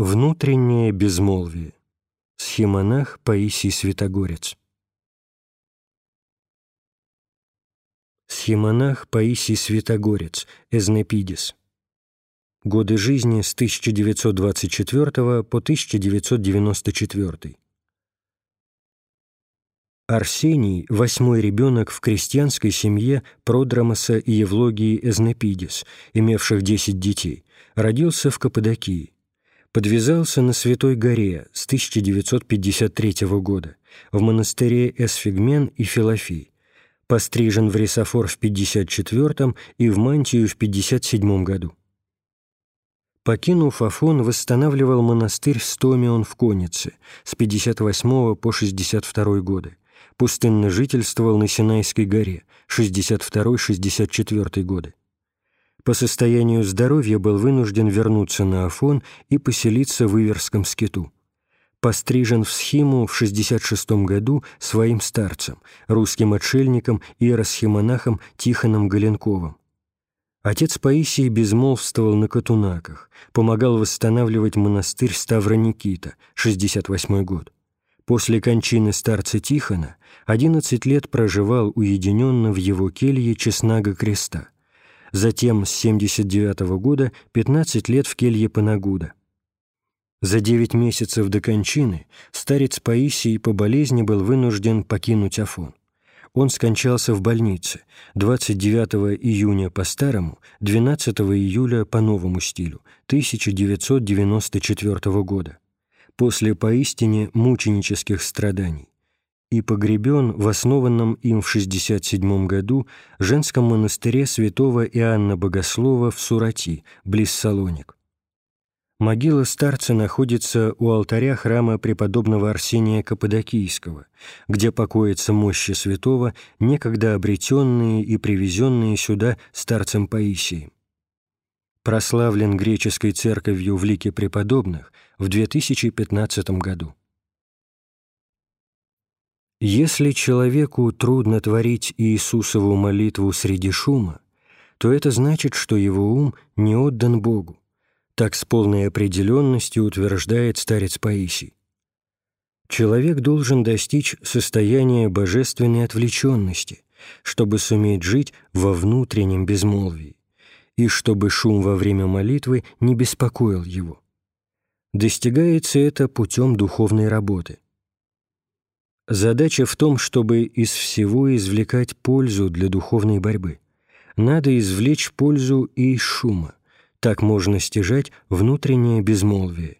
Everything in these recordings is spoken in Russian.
Внутреннее безмолвие. Схемонах Паисий Святогорец. Схемонах Паисий Святогорец, Эзнепидис. Годы жизни с 1924 по 1994. Арсений – восьмой ребенок в крестьянской семье Продромоса и Евлогии Эзнепидис, имевших десять детей, родился в Каппадокии. Подвязался на Святой горе с 1953 года в монастыре Эсфигмен и Филофий, пострижен в рисофор в 54 и в мантию в 57 году. Покинув Афон, восстанавливал монастырь Стомион в Конице с 58 по 62 годы, пустынно жительствовал на Синайской горе 62-64 годы. По состоянию здоровья был вынужден вернуться на Афон и поселиться в Иверском скиту. Пострижен в схиму в 66 году своим старцем, русским отшельником и расхимонахом Тихоном Галенковым. Отец Паисий безмолвствовал на Катунаках, помогал восстанавливать монастырь Ставра Никита, 68 год. После кончины старца Тихона 11 лет проживал уединенно в его келье Чеснага Креста. Затем с 79 -го года 15 лет в келье Панагуда. За 9 месяцев до кончины старец Паисий по болезни был вынужден покинуть Афон. Он скончался в больнице 29 июня по старому, 12 июля по новому стилю 1994 года после поистине мученических страданий и погребен в основанном им в 67 году женском монастыре святого Иоанна Богослова в Сурати, близ Салоник. Могила старца находится у алтаря храма преподобного Арсения Каппадокийского, где покоятся мощи святого, некогда обретенные и привезенные сюда старцем Паисием прославлен греческой церковью в лике преподобных в 2015 году. Если человеку трудно творить Иисусову молитву среди шума, то это значит, что его ум не отдан Богу. Так с полной определенностью утверждает старец Паисий. Человек должен достичь состояния божественной отвлеченности, чтобы суметь жить во внутреннем безмолвии и чтобы шум во время молитвы не беспокоил его. Достигается это путем духовной работы. Задача в том, чтобы из всего извлекать пользу для духовной борьбы. Надо извлечь пользу и из шума. Так можно стяжать внутреннее безмолвие.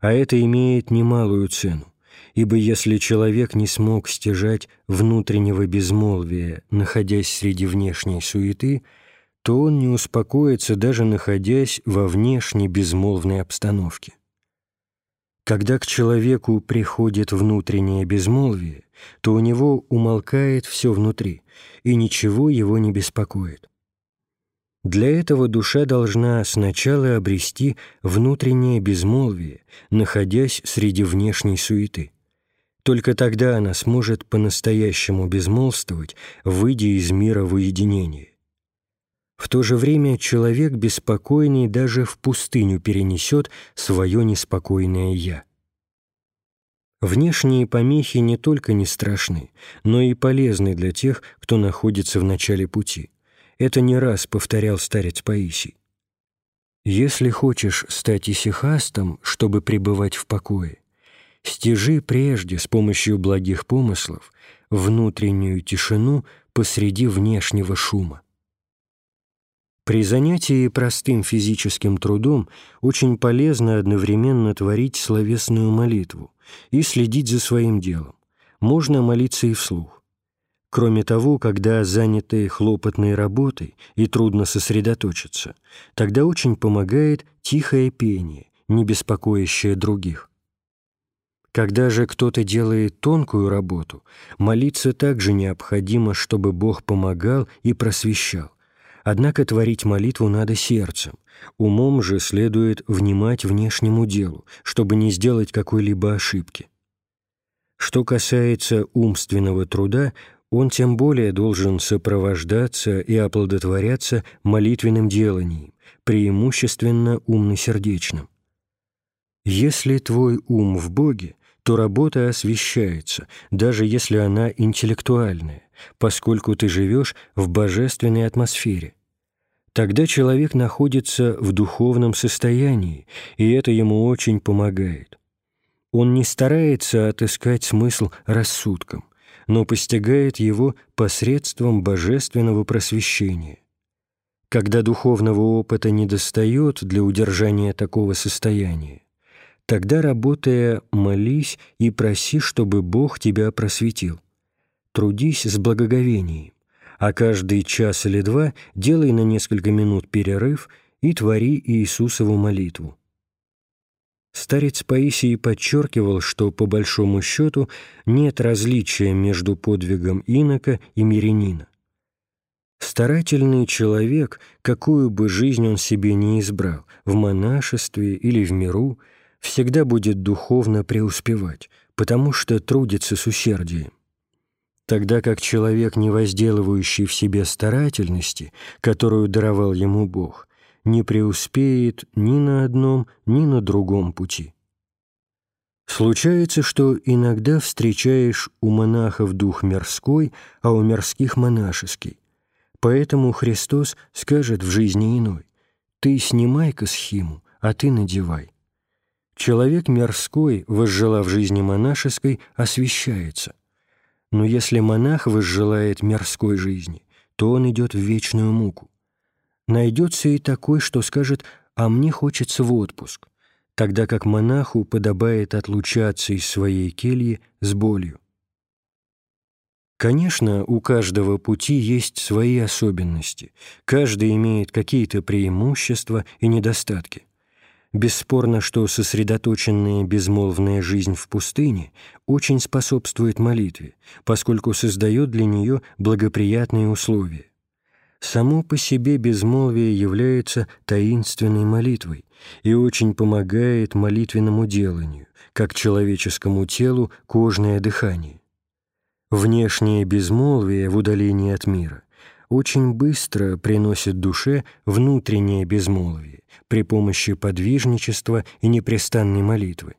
А это имеет немалую цену, ибо если человек не смог стяжать внутреннего безмолвия, находясь среди внешней суеты – то он не успокоится, даже находясь во внешней безмолвной обстановке. Когда к человеку приходит внутреннее безмолвие, то у него умолкает все внутри, и ничего его не беспокоит. Для этого душа должна сначала обрести внутреннее безмолвие, находясь среди внешней суеты. Только тогда она сможет по-настоящему безмолвствовать, выйдя из мира в уединение. В то же время человек беспокойный даже в пустыню перенесет свое неспокойное «я». Внешние помехи не только не страшны, но и полезны для тех, кто находится в начале пути. Это не раз повторял старец Паисий. «Если хочешь стать исихастом, чтобы пребывать в покое, стяжи прежде с помощью благих помыслов внутреннюю тишину посреди внешнего шума. При занятии простым физическим трудом очень полезно одновременно творить словесную молитву и следить за своим делом. Можно молиться и вслух. Кроме того, когда заняты хлопотной работой и трудно сосредоточиться, тогда очень помогает тихое пение, не беспокоящее других. Когда же кто-то делает тонкую работу, молиться также необходимо, чтобы Бог помогал и просвещал. Однако творить молитву надо сердцем, умом же следует внимать внешнему делу, чтобы не сделать какой-либо ошибки. Что касается умственного труда, он тем более должен сопровождаться и оплодотворяться молитвенным деланием, преимущественно умно-сердечным. Если твой ум в Боге, то работа освещается, даже если она интеллектуальная, поскольку ты живешь в божественной атмосфере. Тогда человек находится в духовном состоянии, и это ему очень помогает. Он не старается отыскать смысл рассудком, но постигает его посредством божественного просвещения. Когда духовного опыта недостает для удержания такого состояния, тогда, работая, молись и проси, чтобы Бог тебя просветил. Трудись с благоговением, а каждый час или два делай на несколько минут перерыв и твори Иисусову молитву. Старец Паисий подчеркивал, что, по большому счету, нет различия между подвигом инока и мирянина. Старательный человек, какую бы жизнь он себе не избрал, в монашестве или в миру, всегда будет духовно преуспевать, потому что трудится с усердием. Тогда как человек, не возделывающий в себе старательности, которую даровал ему Бог, не преуспеет ни на одном, ни на другом пути. Случается, что иногда встречаешь у монахов дух мирской, а у мирских – монашеский. Поэтому Христос скажет в жизни иной «Ты снимай-ка схиму, а ты надевай». Человек мирской, возжелав жизни монашеской, освящается. Но если монах возжелает мирской жизни, то он идет в вечную муку. Найдется и такой, что скажет «а мне хочется в отпуск», тогда как монаху подобает отлучаться из своей кельи с болью. Конечно, у каждого пути есть свои особенности, каждый имеет какие-то преимущества и недостатки. Бесспорно, что сосредоточенная безмолвная жизнь в пустыне очень способствует молитве, поскольку создает для нее благоприятные условия. Само по себе безмолвие является таинственной молитвой и очень помогает молитвенному деланию, как человеческому телу кожное дыхание. Внешнее безмолвие в удалении от мира очень быстро приносит душе внутреннее безмолвие при помощи подвижничества и непрестанной молитвы.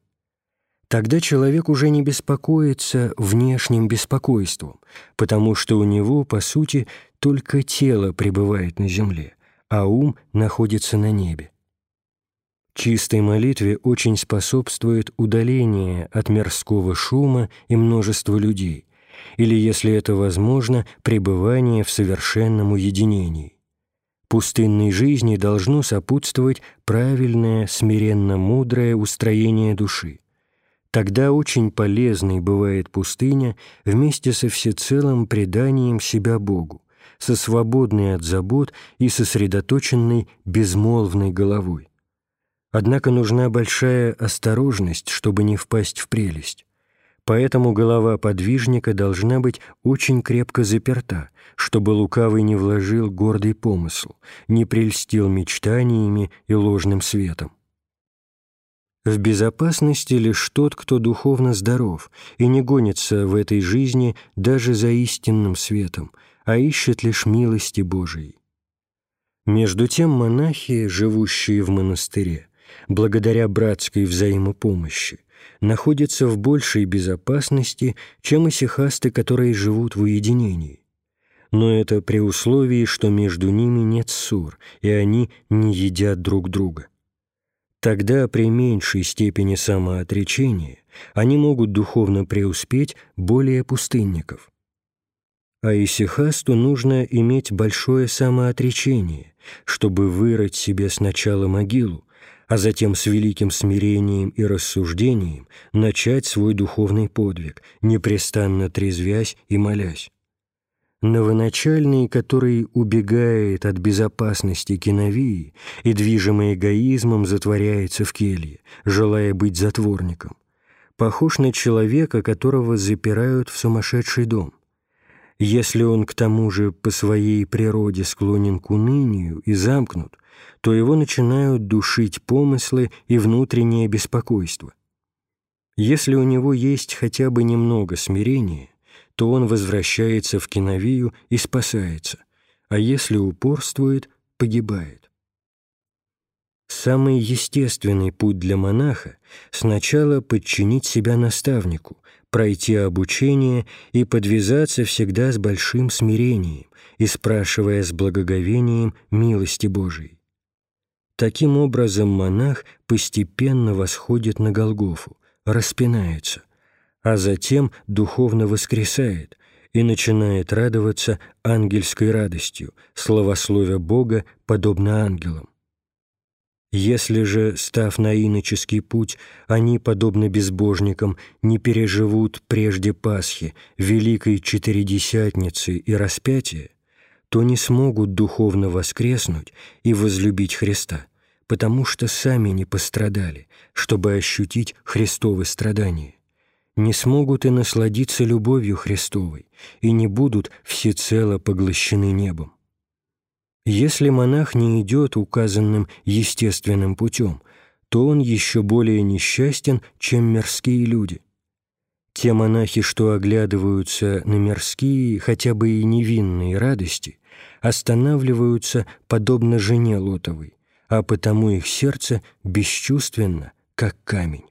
Тогда человек уже не беспокоится внешним беспокойством, потому что у него, по сути, только тело пребывает на земле, а ум находится на небе. Чистой молитве очень способствует удаление от мирского шума и множества людей, или, если это возможно, пребывание в совершенном уединении. Пустынной жизни должно сопутствовать правильное, смиренно-мудрое устроение души. Тогда очень полезной бывает пустыня вместе со всецелым преданием себя Богу, со свободной от забот и сосредоточенной безмолвной головой. Однако нужна большая осторожность, чтобы не впасть в прелесть. Поэтому голова подвижника должна быть очень крепко заперта, чтобы лукавый не вложил гордый помысл, не прельстил мечтаниями и ложным светом. В безопасности лишь тот, кто духовно здоров и не гонится в этой жизни даже за истинным светом, а ищет лишь милости Божией. Между тем монахи, живущие в монастыре, благодаря братской взаимопомощи, находятся в большей безопасности, чем исихасты, которые живут в уединении. Но это при условии, что между ними нет ссор, и они не едят друг друга. Тогда при меньшей степени самоотречения они могут духовно преуспеть более пустынников. А исихасту нужно иметь большое самоотречение, чтобы вырыть себе сначала могилу, а затем с великим смирением и рассуждением начать свой духовный подвиг, непрестанно трезвясь и молясь. Новоначальный, который убегает от безопасности киновии и, движимый эгоизмом, затворяется в келье, желая быть затворником, похож на человека, которого запирают в сумасшедший дом. Если он к тому же по своей природе склонен к унынию и замкнут, то его начинают душить помыслы и внутреннее беспокойство. Если у него есть хотя бы немного смирения, то он возвращается в киновию и спасается, а если упорствует, погибает. Самый естественный путь для монаха – сначала подчинить себя наставнику, пройти обучение и подвязаться всегда с большим смирением и спрашивая с благоговением милости Божией. Таким образом монах постепенно восходит на Голгофу, распинается, а затем духовно воскресает и начинает радоваться ангельской радостью, славословя Бога, подобно ангелам. Если же, став на иноческий путь, они, подобно безбожникам, не переживут прежде Пасхи, Великой Четыредесятницы и распятия, то не смогут духовно воскреснуть и возлюбить Христа, потому что сами не пострадали, чтобы ощутить Христовы страдания, не смогут и насладиться любовью Христовой и не будут всецело поглощены небом. Если монах не идет указанным естественным путем, то он еще более несчастен, чем мирские люди. Те монахи, что оглядываются на мирские, хотя бы и невинные радости, останавливаются подобно жене Лотовой, а потому их сердце бесчувственно, как камень.